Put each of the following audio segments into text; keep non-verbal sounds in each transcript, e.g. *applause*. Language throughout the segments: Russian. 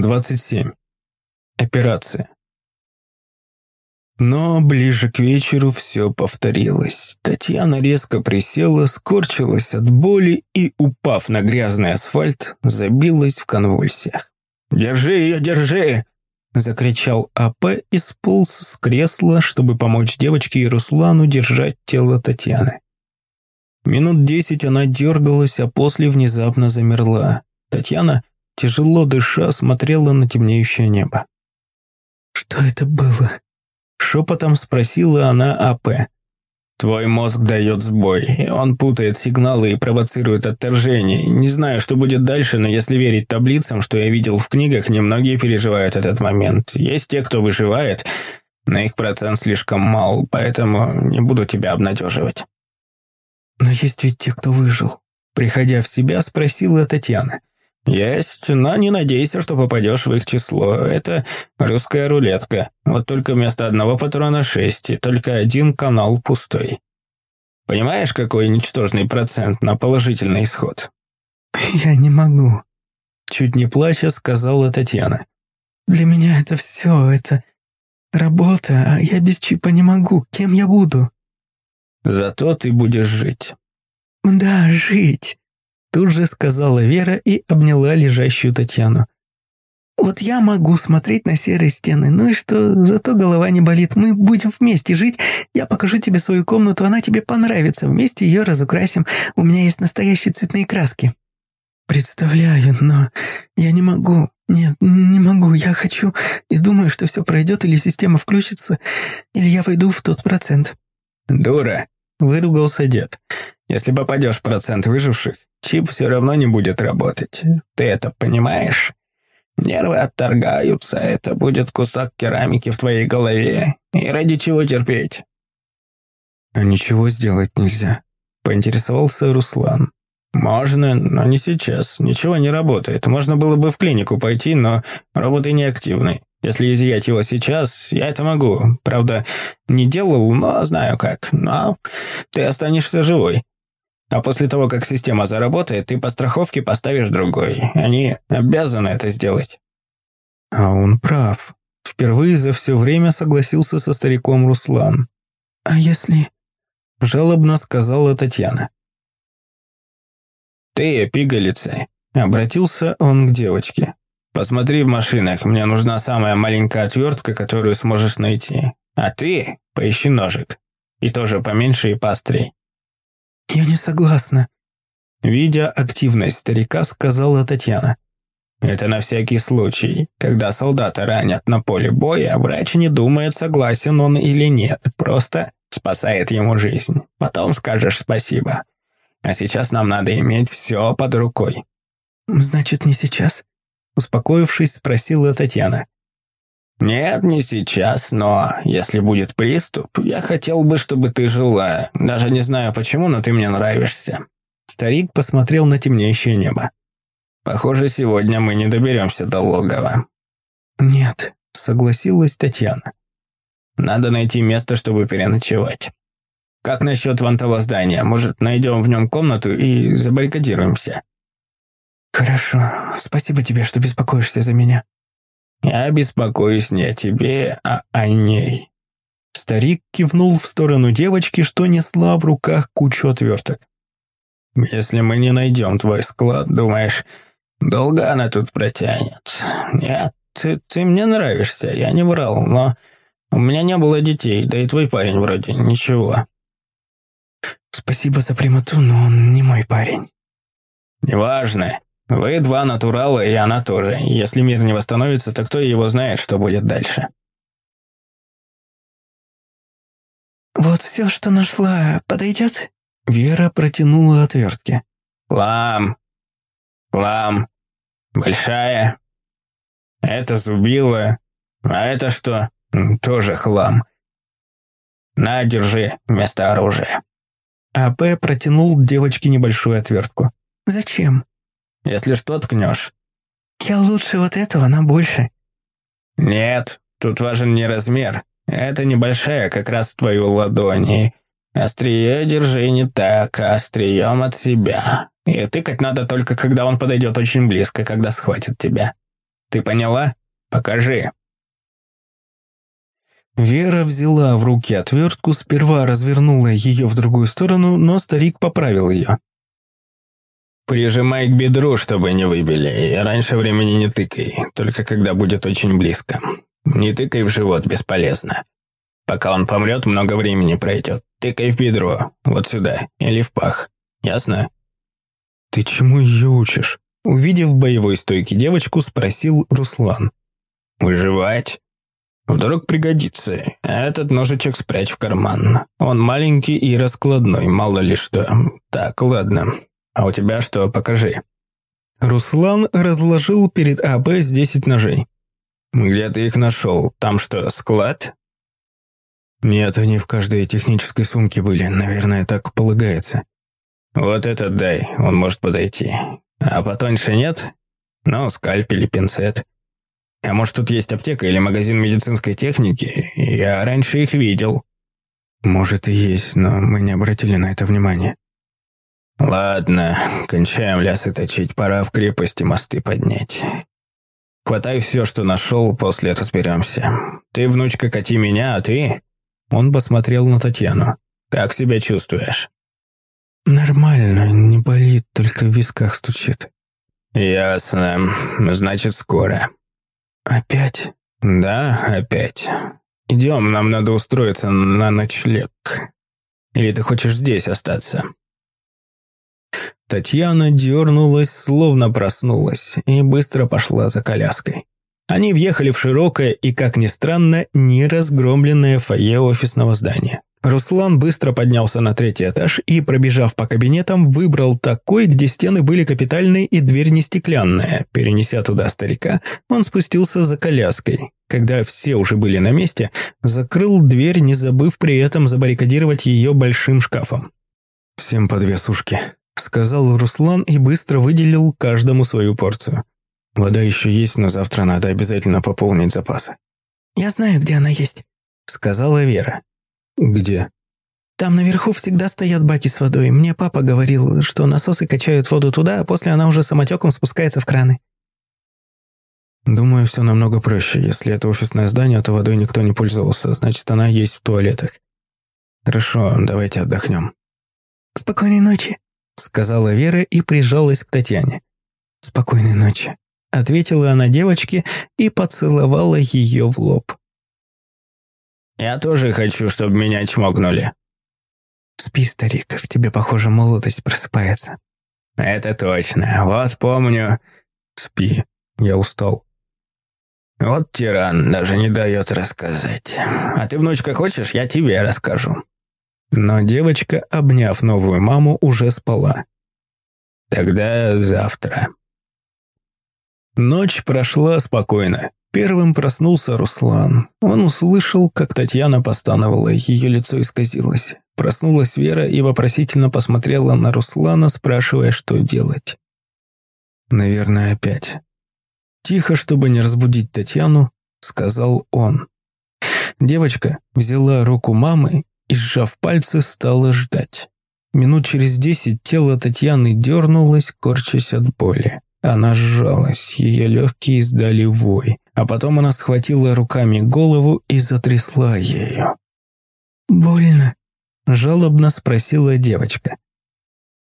27. Операция. Но ближе к вечеру все повторилось. Татьяна резко присела, скорчилась от боли и, упав на грязный асфальт, забилась в конвульсиях. «Держи ее, держи!» – закричал АП и сполз с кресла, чтобы помочь девочке и Руслану держать тело Татьяны. Минут десять она дергалась, а после внезапно замерла. Татьяна, тяжело дыша, смотрела на темнеющее небо. «Что это было?» Шепотом спросила она АП. «Твой мозг дает сбой. Он путает сигналы и провоцирует отторжение. Не знаю, что будет дальше, но если верить таблицам, что я видел в книгах, немногие переживают этот момент. Есть те, кто выживает, но их процент слишком мал, поэтому не буду тебя обнадеживать». «Но есть ведь те, кто выжил», — приходя в себя, спросила Татьяна. «Есть, но не надейся, что попадешь в их число. Это русская рулетка. Вот только вместо одного патрона шесть, и только один канал пустой. Понимаешь, какой ничтожный процент на положительный исход?» *laughs* «Я не могу», — чуть не плача сказала Татьяна. «Для меня это все, это работа, а я без чипа не могу. Кем я буду?» «Зато ты будешь жить». «Да, жить», Тут же сказала Вера и обняла лежащую Татьяну. «Вот я могу смотреть на серые стены, ну и что, зато голова не болит. Мы будем вместе жить, я покажу тебе свою комнату, она тебе понравится, вместе ее разукрасим, у меня есть настоящие цветные краски». «Представляю, но я не могу, нет, не могу, я хочу и думаю, что все пройдет, или система включится, или я войду в тот процент». «Дура», — выругался дед. «Если попадешь в процент выживших, чип все равно не будет работать. Ты это понимаешь? Нервы отторгаются, это будет кусок керамики в твоей голове. И ради чего терпеть? Ничего сделать нельзя, поинтересовался Руслан. Можно, но не сейчас. Ничего не работает. Можно было бы в клинику пойти, но роботы неактивны. Если изъять его сейчас, я это могу. Правда, не делал, но знаю как. Но ты останешься живой. А после того, как система заработает, ты по страховке поставишь другой. Они обязаны это сделать». А он прав. Впервые за все время согласился со стариком Руслан. «А если...» – жалобно сказала Татьяна. «Ты, пигалица!» – обратился он к девочке. «Посмотри в машинах, мне нужна самая маленькая отвертка, которую сможешь найти. А ты поищи ножик. И тоже поменьше и поострей. «Я не согласна», — видя активность старика, сказала Татьяна. «Это на всякий случай. Когда солдата ранят на поле боя, врач не думает, согласен он или нет, просто спасает ему жизнь. Потом скажешь спасибо. А сейчас нам надо иметь все под рукой». «Значит, не сейчас?» Успокоившись, спросила Татьяна. «Нет, не сейчас, но если будет приступ, я хотел бы, чтобы ты жила. Даже не знаю почему, но ты мне нравишься». Старик посмотрел на темнеющее небо. «Похоже, сегодня мы не доберемся до логова». «Нет», — согласилась Татьяна. «Надо найти место, чтобы переночевать. Как насчет вон того здания? Может, найдем в нем комнату и забаррикадируемся?» «Хорошо. Спасибо тебе, что беспокоишься за меня», я беспокоюсь не о тебе, а о ней». Старик кивнул в сторону девочки, что несла в руках кучу отверток. «Если мы не найдем твой склад, думаешь, долго она тут протянет? Нет, ты, ты мне нравишься, я не врал, но у меня не было детей, да и твой парень вроде ничего». «Спасибо за прямоту, но он не мой парень». «Неважно. Вы два натурала, и она тоже. Если мир не восстановится, то кто его знает, что будет дальше. «Вот все, что нашла, подойдет?» Вера протянула отвертки. «Лам! Лам! Большая! Это зубила, а это что? Тоже хлам. На, держи вместо оружия». АП протянул девочке небольшую отвертку. «Зачем?» Если что, ткнешь». «Я лучше вот эту, она больше». «Нет, тут важен не размер. Это небольшая, как раз в твою ладони. Острие держи не так, а острием от себя. И тыкать надо только, когда он подойдет очень близко, когда схватит тебя». Ты поняла? Покажи». Вера взяла в руки отвертку, сперва развернула ее в другую сторону, но старик поправил ее. «Прижимай к бедру, чтобы не выбили, и раньше времени не тыкай, только когда будет очень близко. Не тыкай в живот, бесполезно. Пока он помрет, много времени пройдет. Тыкай в бедро, вот сюда, или в пах. Ясно?» «Ты чему ее учишь?» Увидев в боевой стойке девочку, спросил Руслан. «Выживать?» Вдруг пригодится. Этот ножичек спрячь в карман. Он маленький и раскладной, мало ли что. Так, ладно. А у тебя что, покажи. Руслан разложил перед АБ с 10 ножей. Где ты их нашел? Там что, склад? Нет, они в каждой технической сумке были. Наверное, так полагается. Вот этот дай, он может подойти. А потоньше нет? Ну, скальпель пинцет. А может, тут есть аптека или магазин медицинской техники? Я раньше их видел». «Может и есть, но мы не обратили на это внимания». «Ладно, кончаем лясы точить, пора в крепости мосты поднять. Хватай все, что нашел, после разберемся. Ты, внучка, кати меня, а ты...» Он посмотрел на Татьяну. «Как себя чувствуешь?» «Нормально, не болит, только в висках стучит». «Ясно. Значит, скоро. «Опять?» «Да, опять. Идем, нам надо устроиться на ночлег. Или ты хочешь здесь остаться?» Татьяна дернулась, словно проснулась, и быстро пошла за коляской. Они въехали в широкое и, как ни странно, не разгромленное фойе офисного здания. Руслан быстро поднялся на третий этаж и, пробежав по кабинетам, выбрал такой, где стены были капитальные и дверь не стеклянная. Перенеся туда старика, он спустился за коляской. Когда все уже были на месте, закрыл дверь, не забыв при этом забаррикадировать ее большим шкафом. «Всем по две сушки», — сказал Руслан и быстро выделил каждому свою порцию. «Вода еще есть, но завтра надо обязательно пополнить запасы». «Я знаю, где она есть», — сказала Вера. «Где?» «Там наверху всегда стоят баки с водой. Мне папа говорил, что насосы качают воду туда, а после она уже самотеком спускается в краны». «Думаю, все намного проще. Если это офисное здание, то водой никто не пользовался. Значит, она есть в туалетах. Хорошо, давайте отдохнем». «Спокойной ночи», — сказала Вера и прижалась к Татьяне. «Спокойной ночи», — ответила она девочке и поцеловала ее в лоб. Я тоже хочу, чтобы меня чмокнули». «Спи, старик, в тебе, похоже, молодость просыпается». «Это точно. Вот помню». «Спи, я устал». «Вот тиран, даже не дает рассказать. А ты, внучка, хочешь, я тебе расскажу». Но девочка, обняв новую маму, уже спала. «Тогда завтра». Ночь прошла спокойно. Первым проснулся Руслан. Он услышал, как Татьяна постановала, ее лицо исказилось. Проснулась Вера и вопросительно посмотрела на Руслана, спрашивая, что делать. «Наверное, опять». Тихо, чтобы не разбудить Татьяну, сказал он. Девочка взяла руку мамы и, сжав пальцы, стала ждать. Минут через десять тело Татьяны дернулось, корчась от боли. Она сжалась, ее легкие издали вой, а потом она схватила руками голову и затрясла ею. «Больно?» – жалобно спросила девочка.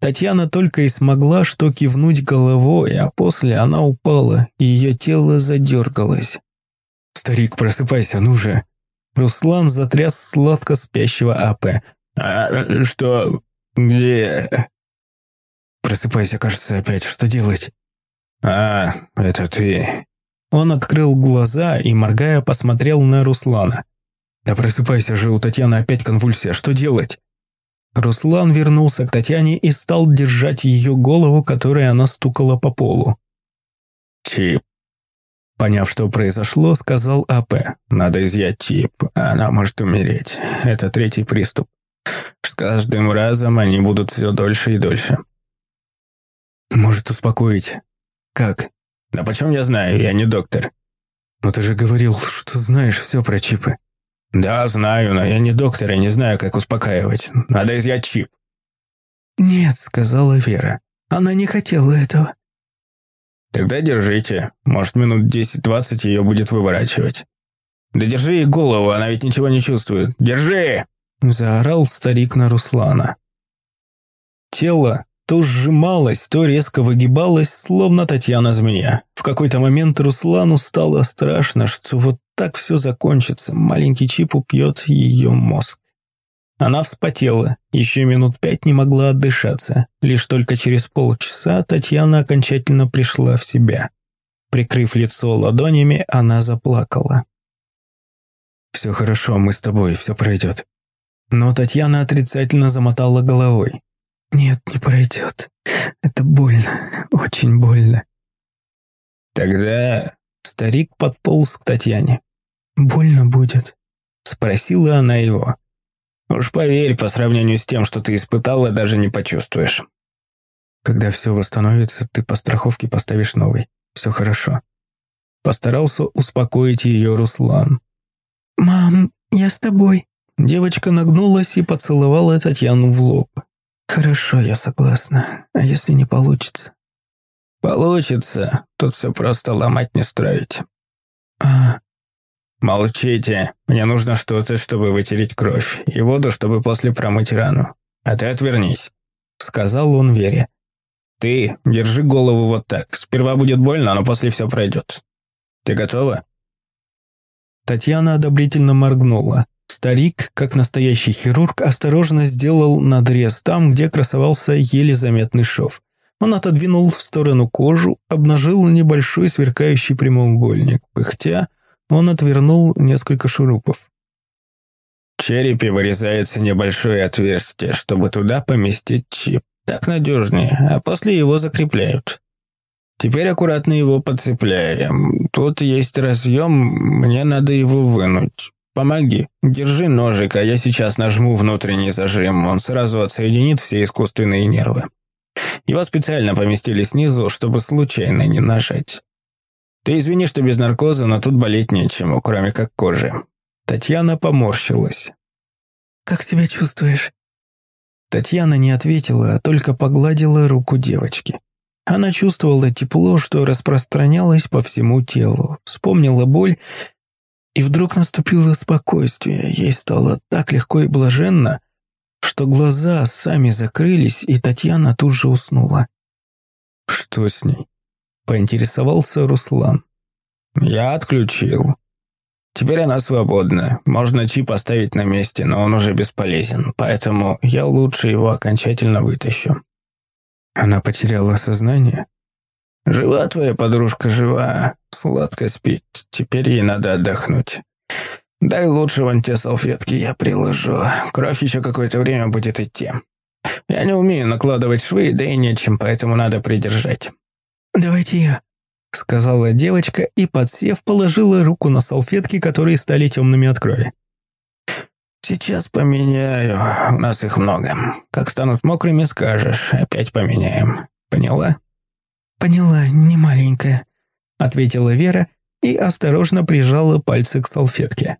Татьяна только и смогла что кивнуть головой, а после она упала, и ее тело задергалось. «Старик, просыпайся, ну же!» Руслан затряс сладко спящего АП. «А что? Где?» «Просыпайся, кажется, опять. Что делать?» «А, это ты». Он открыл глаза и, моргая, посмотрел на Руслана. «Да просыпайся же, у Татьяны опять конвульсия. Что делать?» Руслан вернулся к Татьяне и стал держать ее голову, которой она стукала по полу. «Чип». Поняв, что произошло, сказал АП. «Надо изъять чип. Она может умереть. Это третий приступ. С каждым разом они будут все дольше и дольше». «Может успокоить?» «Как?» «Да почем я знаю? Я не доктор». «Но ты же говорил, что знаешь все про чипы». «Да, знаю, но я не доктор и не знаю, как успокаивать. Надо изъять чип». «Нет», — сказала Вера. «Она не хотела этого». Тогда держите. Может, минут 10-20 ее будет выворачивать. Да держи ей голову, она ведь ничего не чувствует. Держи! Заорал старик на Руслана. Тело то сжималось, то резко выгибалось, словно Татьяна-змея. В какой-то момент Руслану стало страшно, что вот так все закончится, маленький чип упьет ее мозг. Она вспотела, еще минут пять не могла отдышаться. Лишь только через полчаса Татьяна окончательно пришла в себя. Прикрыв лицо ладонями, она заплакала. «Все хорошо, мы с тобой, все пройдет». Но Татьяна отрицательно замотала головой. «Нет, не пройдет. Это больно, очень больно». «Тогда...» Старик подполз к Татьяне. «Больно будет?» Спросила она его. «Уж поверь, по сравнению с тем, что ты испытала, даже не почувствуешь». «Когда все восстановится, ты по страховке поставишь новый. Все хорошо». Постарался успокоить ее Руслан. «Мам, я с тобой». Девочка нагнулась и поцеловала Татьяну в лоб. «Хорошо, я согласна. А если не получится?» «Получится. Тут все просто ломать не строить». «А...» «Молчите. Мне нужно что-то, чтобы вытереть кровь, и воду, чтобы после промыть рану. А ты отвернись», — сказал он Вере. «Ты держи голову вот так. Сперва будет больно, но после все пройдет. Ты готова?» Татьяна одобрительно моргнула. Старик, как настоящий хирург, осторожно сделал надрез там, где красовался еле заметный шов. Он отодвинул в сторону кожу, обнажил небольшой сверкающий прямоугольник. Пыхтя, он отвернул несколько шурупов. В черепе вырезается небольшое отверстие, чтобы туда поместить чип. Так надежнее, а после его закрепляют. Теперь аккуратно его подцепляем. Тут есть разъем, мне надо его вынуть. Помоги. Держи ножик, а я сейчас нажму внутренний зажим. Он сразу отсоединит все искусственные нервы. Его специально поместили снизу, чтобы случайно не нажать. Ты извини, что без наркоза, но тут болеть нечему, кроме как кожи. Татьяна поморщилась. «Как себя чувствуешь?» Татьяна не ответила, а только погладила руку девочки. Она чувствовала тепло, что распространялось по всему телу, вспомнила боль, и вдруг наступило спокойствие. Ей стало так легко и блаженно, что глаза сами закрылись, и Татьяна тут же уснула. «Что с ней?» – поинтересовался Руслан. «Я отключил. Теперь она свободна. Можно чип оставить на месте, но он уже бесполезен, поэтому я лучше его окончательно вытащу». Она потеряла сознание? Жива твоя подружка, жива. Сладко спит. Теперь ей надо отдохнуть. Дай лучше вон те салфетки, я приложу. Кровь еще какое-то время будет идти. Я не умею накладывать швы, да и нечем, поэтому надо придержать. «Давайте я», — сказала девочка и, подсев, положила руку на салфетки, которые стали темными от крови. «Сейчас поменяю. У нас их много. Как станут мокрыми, скажешь. Опять поменяем. Поняла?» «Поняла, не маленькая», — ответила Вера и осторожно прижала пальцы к салфетке.